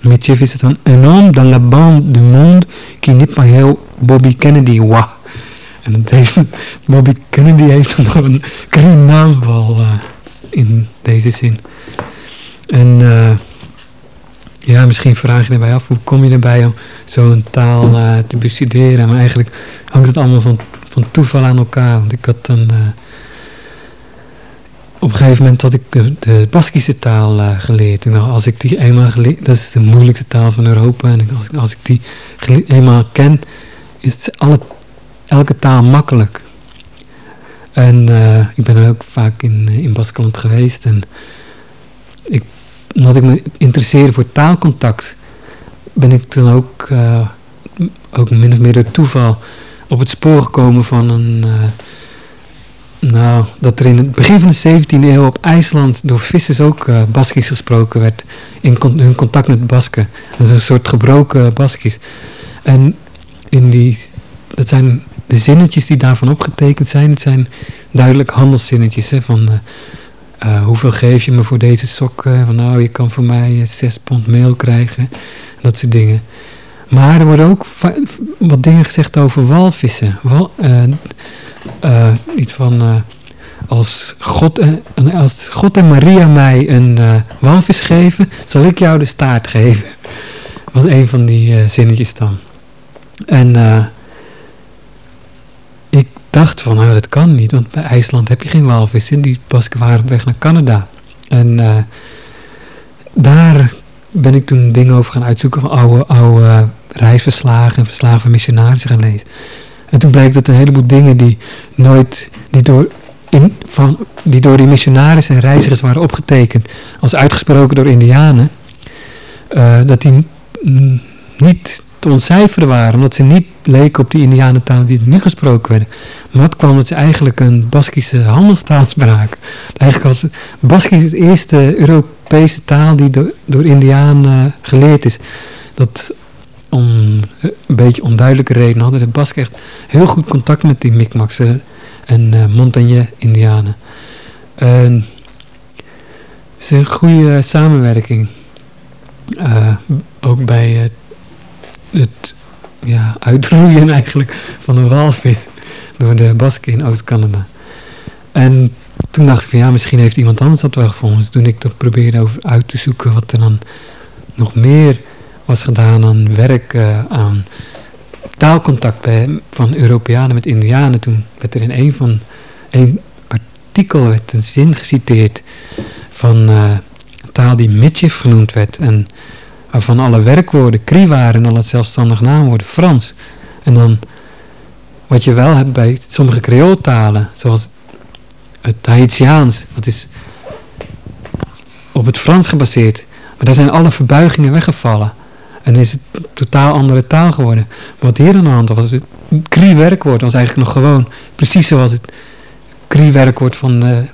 midschif is het dan... Un homme dans la bande du monde qui n'est pas heel Bobby Kennedy wa. En heeft, Bobby Kennedy heeft dan een criminaalval uh, in deze zin. En uh, ja, misschien vraag je erbij af, hoe kom je erbij om zo'n taal uh, te bestuderen? Maar eigenlijk hangt het allemaal van van toeval aan elkaar. Want ik had een... Op een gegeven moment had ik de, Baskische taal geleerd. En als ik die eenmaal geleerd... Dat is de moeilijkste taal van Europa. En als, als ik die eenmaal ken... Is alle, elke taal makkelijk. En uh, ik ben ook vaak in, in Baskeland geweest. En ik, omdat ik me interesseerde voor taalcontact... Ben ik dan ook... ook min of meer door toeval op het spoor gekomen van een... Nou, dat er in het begin van de 17e eeuw op IJsland door vissers ook uh, Baskisch gesproken werd. In hun contact met Basken. Dat is een soort gebroken Baskisch. En in die, dat zijn de zinnetjes die daarvan opgetekend zijn. Het zijn duidelijk handelszinnetjes. Hè, van uh, hoeveel geef je me voor deze sokken? Van nou, je kan voor mij zes pond meel krijgen. Dat soort dingen. Maar er worden ook wat dingen gezegd over walvissen. Wal, iets van als, God, als God en Maria mij een walvis geven, zal ik jou de staart geven. was een van die zinnetjes dan. En dacht van nou dat kan niet, want bij IJsland heb je geen walvissen. Die Basken waren op weg naar Canada. En daar ben ik toen dingen over gaan uitzoeken van oude, oude reisverslagen en verslagen van missionarissen gaan lezen. En toen bleek dat een heleboel dingen die nooit, die door, in, van, die door die missionarissen en reizigers waren opgetekend als uitgesproken door indianen, uh, dat die niet te ontcijferen waren, omdat ze niet leken op die indianentalen die nu gesproken werden. Maar dat kwam dat ze eigenlijk een Baskische handelstaal spraken. Eigenlijk was Baskisch het eerste Europese taal die door, indianen geleerd is. Dat om een beetje onduidelijke redenen hadden de Basken echt heel goed contact met die Mi'kmaq'en en uh, Montagne-Indianen. het is een goede samenwerking. Uh, ook bij het, ja, uitroeien eigenlijk van een walvis door de Basken in Oost-Canada. En toen dacht ik van ja, misschien heeft iemand anders dat wel gevonden. Dus toen ik dat probeerde over uit te zoeken wat er dan nog meer was gedaan aan werk, uh, aan taalcontact bij, van Europeanen met Indianen. Toen werd er in een van een artikel werd een zin geciteerd van uh, taal die Mitchif genoemd werd. En waarvan alle werkwoorden Kri waren en alle zelfstandige naamwoorden Frans. En dan wat je wel hebt bij sommige Creooltalen, zoals het Haitiaans, dat is op het Frans gebaseerd. Maar daar zijn alle verbuigingen weggevallen. En is het een totaal andere taal geworden. Wat hier aan de hand was, het Kri-werkwoord was eigenlijk nog gewoon precies zoals het Kri-werkwoord van de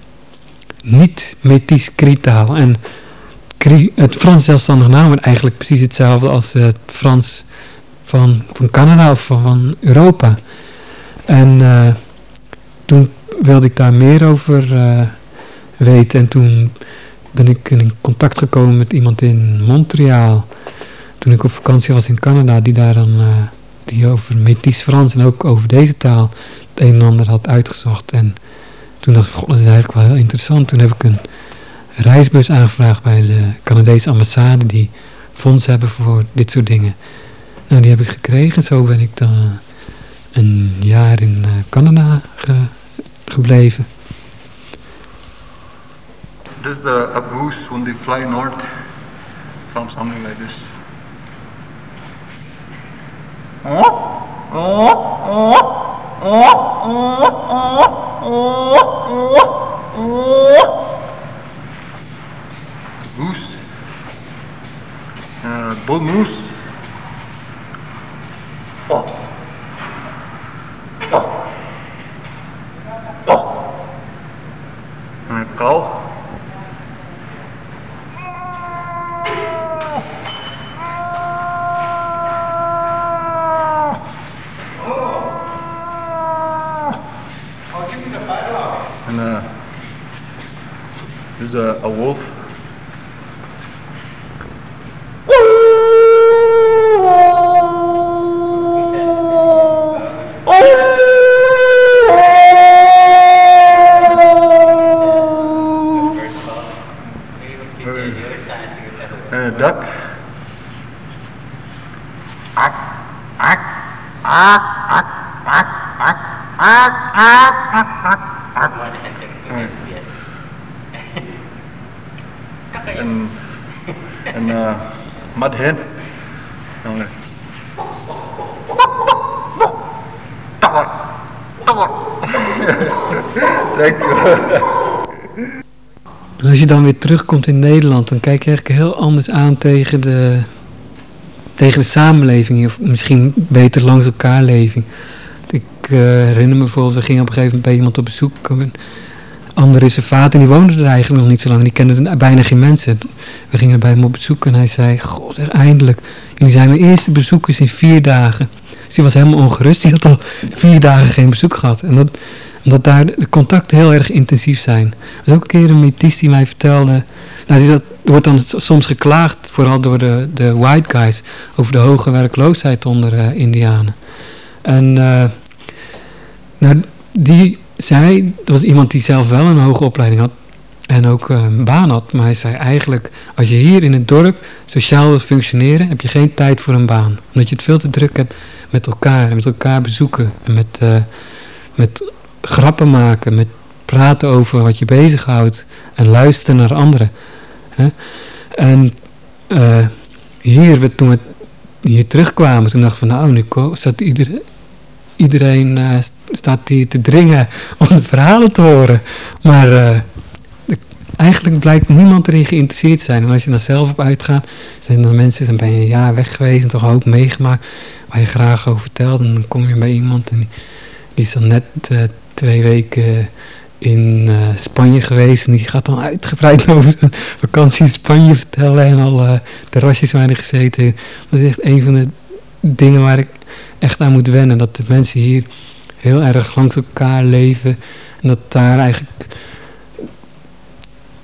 niet-Metis Kri-taal. En het Frans zelfstandig naamwoord eigenlijk precies hetzelfde als het Frans van, van Canada of van, Europa. En uh, toen wilde ik daar meer over eh, weten. En toen ben ik in contact gekomen met iemand in Montreal. Toen ik op vakantie was in Canada, die daar dan, eh, die over Métis Frans en ook over deze taal het een en ander had uitgezocht. En toen dacht ik, god, dat is eigenlijk wel heel interessant. Toen heb ik een reisbus aangevraagd bij de Canadese ambassade, die fondsen hebben voor dit soort dingen. Nou, die heb ik gekregen. Zo ben ik dan een jaar in uh, Canada ge gebleven. This is a goose when they fly north from something like this. Oh, oh, oh, oh, oh, oh, oh, oh. Goose, bull moose. Oh. Oh. Oh. Un cow. Terugkomt in Nederland, dan kijk je eigenlijk heel anders aan tegen de, tegen de samenleving. Of misschien beter langs elkaar leving. Ik eh, herinner me bijvoorbeeld, we gingen op een gegeven moment bij iemand op bezoek. Een ander reservaat en die woonde er eigenlijk nog niet zo lang. Die kende bijna geen mensen. We gingen bij hem op bezoek en hij zei, god eindelijk. Jullie zijn mijn eerste bezoekers in vier dagen. Dus die was helemaal ongerust. Die had al vier dagen geen bezoek gehad. En dat, omdat daar de contacten heel erg intensief zijn. Was ook een keer een metis die mij vertelde... Nou, dat, wordt dan soms geklaagd, vooral door de, de white guys... over de hoge werkloosheid onder uh, indianen. En uh, nou, die zei... Dat was iemand die zelf wel een hoge opleiding had... En ook uh, een baan had. Maar hij zei eigenlijk... Als je hier in het dorp sociaal wilt functioneren... heb je geen tijd voor een baan. Omdat je het veel te druk hebt met elkaar. En met elkaar bezoeken. En met... met grappen maken, met praten over wat je bezighoudt en luisteren naar anderen. Hè? En uh, hier, toen we hier terugkwamen, toen dachten we nou, nu staat iedereen, iedereen uh, staat hier te dringen om de verhalen te horen. Maar uh, eigenlijk blijkt niemand erin geïnteresseerd te zijn. En als je dan zelf op uitgaat, zijn er mensen, dan ben je een jaar weg geweest en toch ook meegemaakt waar je graag over vertelt. En dan kom je bij iemand en die, die is dan net twee weken in uh, Spanje geweest. En die gaat dan uitgebreid over zijn vakantie in Spanje vertellen. En al terrasjes waar hij gezeten Dat is echt een van de dingen waar ik echt aan moet wennen. Dat de mensen hier heel erg langs elkaar leven. En dat daar eigenlijk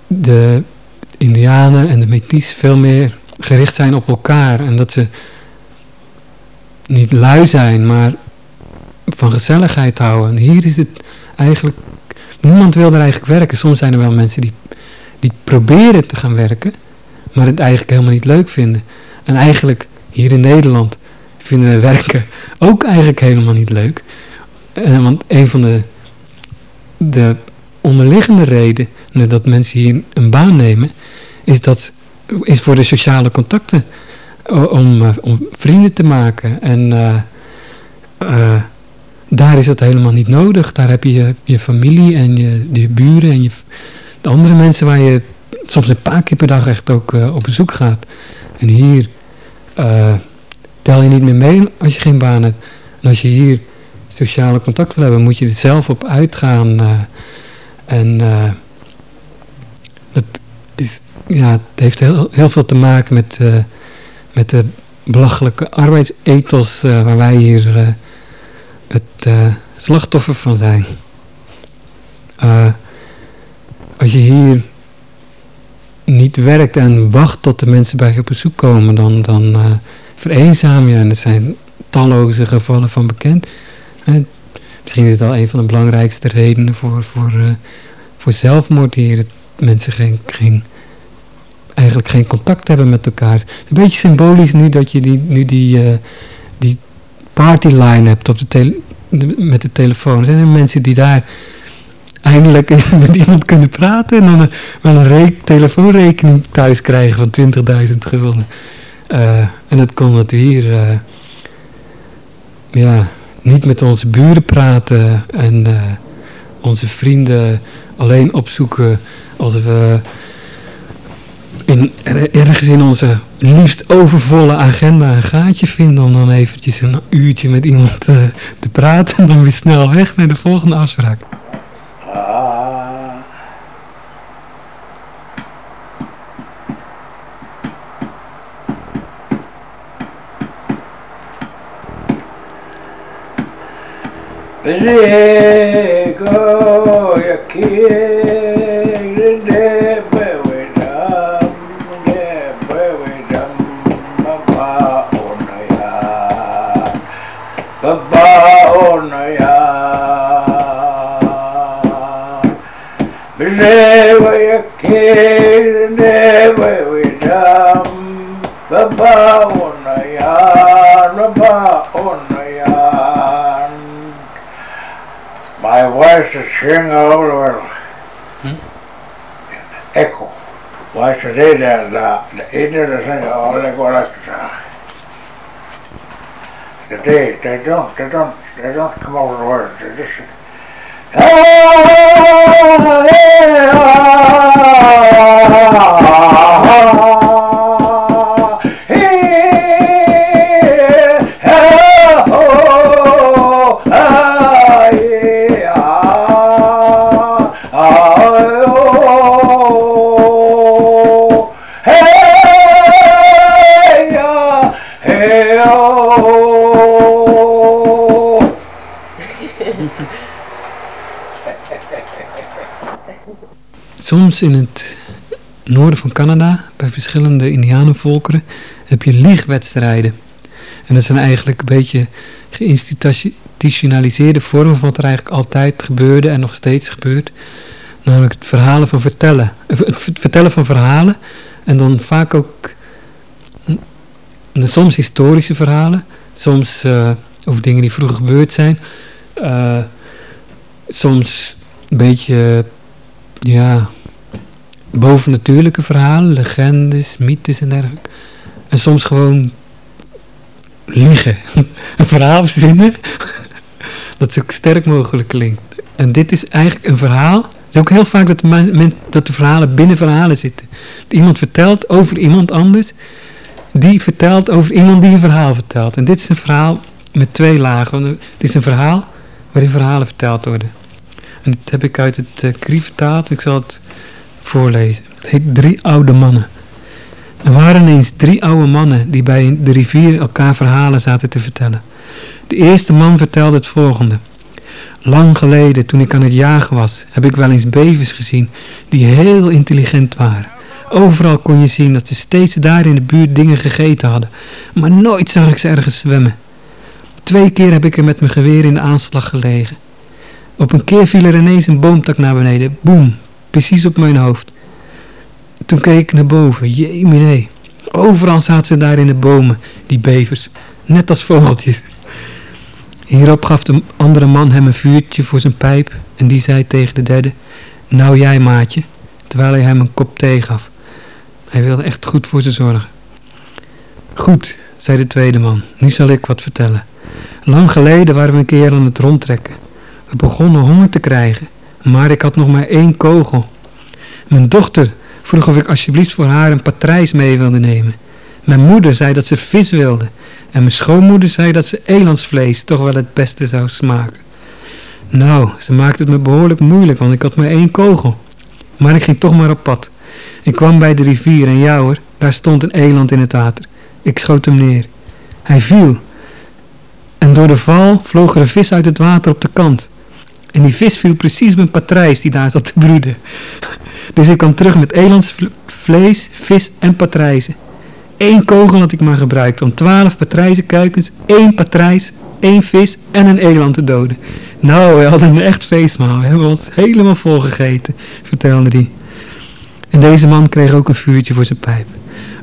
de indianen en de metis veel meer gericht zijn op elkaar. En dat ze niet lui zijn, maar van gezelligheid houden. En hier is het eigenlijk, niemand wil er eigenlijk werken. Soms zijn er wel mensen die, die proberen te gaan werken, maar het eigenlijk helemaal niet leuk vinden. En eigenlijk hier in Nederland vinden we werken ook eigenlijk helemaal niet leuk. Uh, want een van de, de onderliggende redenen dat mensen hier een baan nemen, is, dat, is voor de sociale contacten. Om, uh, om vrienden te maken en daar is dat helemaal niet nodig. Daar heb je je, familie en je, buren en je, de andere mensen waar je soms een paar keer per dag echt ook uh, op bezoek gaat. En hier uh, tel je niet meer mee als je geen baan hebt. En als je hier sociale contact wil hebben, moet je er zelf op uitgaan. Uh, en dat is, ja, het heeft heel, heel veel te maken met, met de belachelijke arbeidsethos waar wij hier het uh, slachtoffer van zijn. Eh, als je hier niet werkt en wacht tot de mensen bij je op bezoek komen, dan, dan uh, vereenzaam je. En er zijn talloze gevallen van bekend. misschien is het al een van de belangrijkste redenen voor, voor, voor zelfmoord hier. Mensen geen, geen, eigenlijk geen contact hebben met elkaar. Een beetje symbolisch nu dat je die, nu die partyline hebt op de, met de telefoon. Er zijn mensen die daar eindelijk eens met iemand kunnen praten en dan een, wel een telefoonrekening thuis krijgen van 20.000 gulden. Uh, en dat kon we hier uh, ja, niet met onze buren praten en uh, onze vrienden alleen opzoeken als we in, ergens in onze liefst overvolle agenda een gaatje vinden om dan eventjes een uurtje met iemand te praten en dan weer snel weg naar de volgende afspraak. Yaki Rego yaki de bewedam baba onaya baba onaya My voice is sing all over. Hmm? Echo. Voice is in there, the, the Indian is sing all the chorus. Today, they don't, they don't, they don't come out with words, they just Oh, Soms in het noorden van Canada, bij verschillende indianenvolkeren, heb je liegwedstrijden. En dat zijn eigenlijk een beetje geïnstitutionaliseerde vormen van wat er eigenlijk altijd gebeurde en nog steeds gebeurt. Namelijk het verhalen van vertellen. Het vertellen van verhalen. En dan vaak ook soms historische verhalen. Soms uh, over dingen die vroeger gebeurd zijn. Uh, soms een beetje ja, bovennatuurlijke verhalen, legendes, mythes en dergelijke. En soms gewoon liegen. een verhaal verzinnen dat zo sterk mogelijk klinkt. En dit is eigenlijk een verhaal. Het is ook heel vaak dat de, dat de verhalen binnen verhalen zitten. Dat iemand vertelt over iemand anders. Die vertelt over iemand die een verhaal vertelt. En dit is een verhaal met twee lagen. Het is een verhaal waarin verhalen verteld worden. En dit heb ik uit het uh, vertaald. Ik zal het voorlezen. Het heet Drie Oude Mannen. Er waren eens drie oude mannen die bij de rivier elkaar verhalen zaten te vertellen. De eerste man vertelde het volgende. Lang geleden, toen ik aan het jagen was, heb ik wel eens bevers gezien die heel intelligent waren. Overal kon je zien dat ze steeds daar in de buurt dingen gegeten hadden, maar nooit zag ik ze ergens zwemmen. Twee keer heb ik er met mijn geweer in de aanslag gelegen. Op een keer viel er ineens een boomtak naar beneden, boem, precies op mijn hoofd. Toen keek ik naar boven, jemine. Overal zaten ze daar in de bomen, die bevers, net als vogeltjes. Hierop gaf de andere man hem een vuurtje voor zijn pijp en die zei tegen de derde, nou jij maatje, terwijl hij hem een kop thee gaf. Hij wilde echt goed voor ze zorgen. Goed, zei de tweede man, nu zal ik wat vertellen. Lang geleden waren we een keer aan het rondtrekken. We begonnen honger te krijgen, maar ik had nog maar één kogel. Mijn dochter vroeg of ik alsjeblieft voor haar een patrijs mee wilde nemen. Mijn moeder zei dat ze vis wilde. En mijn schoonmoeder zei dat ze elandsvlees toch wel het beste zou smaken. Nou, ze maakte het me behoorlijk moeilijk, want ik had maar één kogel. Maar ik ging toch maar op pad. Ik kwam bij de rivier en ja hoor, daar stond een eland in het water. Ik schoot hem neer. Hij viel. En door de val vloog er een vis uit het water op de kant. En die vis viel precies op een patrijs die daar zat te broeden. Dus ik kwam terug met elands vlees, vis en patrijzen. Eén kogel had ik maar gebruikt om twaalf patrijzenkuikens, één patrijs, één vis en een eland te doden. Nou, we hadden een echt feestmaal. We hebben ons helemaal volgegeten, vertelde hij. En deze man kreeg ook een vuurtje voor zijn pijp.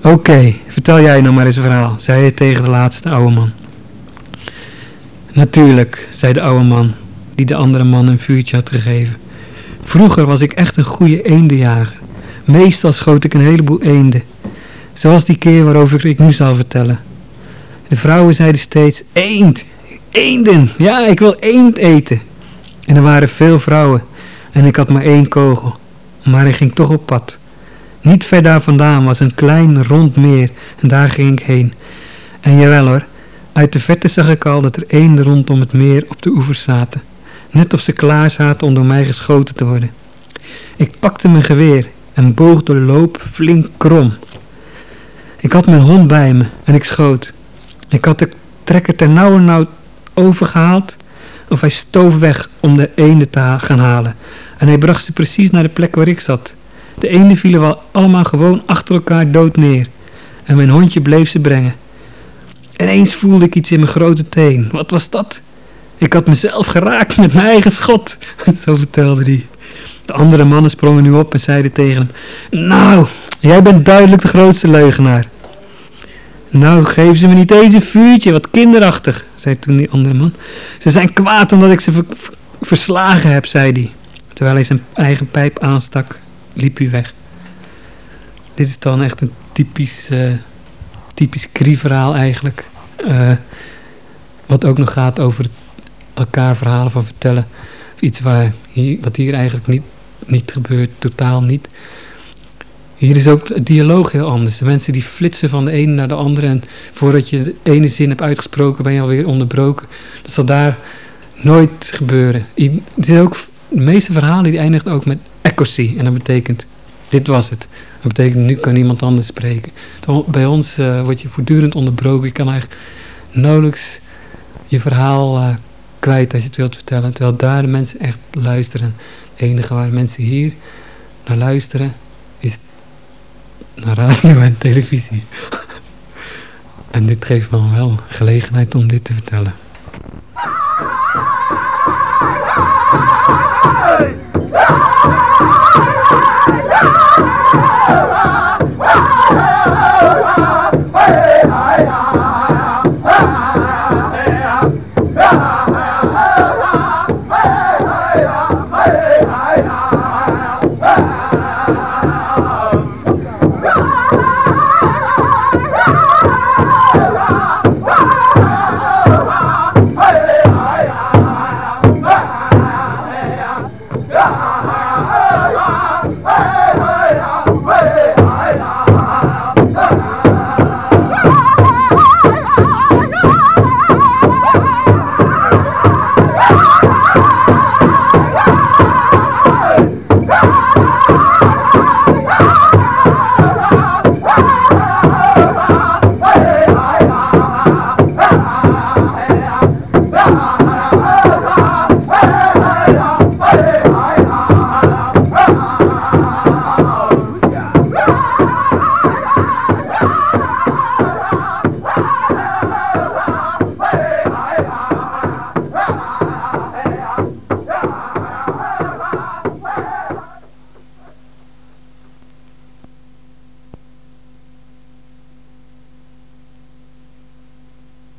Oké, vertel jij nou maar eens een verhaal, zei hij tegen de laatste oude man. Natuurlijk, zei de oude man, die de andere man een vuurtje had gegeven. Vroeger was ik echt een goede eendenjager. Meestal schoot ik een heleboel eenden. Zoals die keer waarover ik nu zal vertellen. De vrouwen zeiden steeds, eend, eenden, ja ik wil eend eten. En er waren veel vrouwen en ik had maar één kogel. Maar ik ging toch op pad. Niet ver daar vandaan was een klein rond meer en daar ging ik heen. En jawel hoor, uit de verte zag ik al dat er eenden rondom het meer op de oevers zaten. Net of ze klaar zaten om door mij geschoten te worden. Ik pakte mijn geweer en boog de loop flink krom. Ik had mijn hond bij me en ik schoot. Ik had de trekker ter nauw overgehaald of hij stoof weg om de eenden te gaan halen. En hij bracht ze precies naar de plek waar ik zat. De eenden vielen wel allemaal gewoon achter elkaar dood neer. En mijn hondje bleef ze brengen. En eens voelde ik iets in mijn grote teen. Wat was dat? Ik had mezelf geraakt met mijn eigen schot. Zo vertelde hij. De andere mannen sprongen nu op en zeiden tegen hem. Nou, jij bent duidelijk de grootste leugenaar. Nou, geef ze me niet eens een vuurtje, wat kinderachtig, zei toen die andere man. Ze zijn kwaad omdat ik ze verslagen heb, zei hij. Terwijl hij zijn eigen pijp aanstak, liep hij weg. Dit is dan echt een typisch, uh, typisch eigenlijk. Uh, wat ook nog gaat over elkaar verhalen van vertellen. Iets waar wat hier eigenlijk niet, niet gebeurt, totaal niet. Hier is ook het dialoog heel anders. De mensen die flitsen van de ene naar de andere. En voordat je de ene zin hebt uitgesproken ben je alweer onderbroken. Dat zal daar nooit gebeuren. Ook, de meeste verhalen die eindigen ook met echosie. En dat betekent, dit was het. Dat betekent, nu kan iemand anders spreken. Bij ons uh, word je voortdurend onderbroken. Je kan eigenlijk nauwelijks je verhaal uh, kwijt als je het wilt vertellen. Terwijl daar de mensen echt luisteren. Het enige waar mensen hier naar luisteren is naar radio en televisie. en dit geeft me wel gelegenheid om dit te vertellen.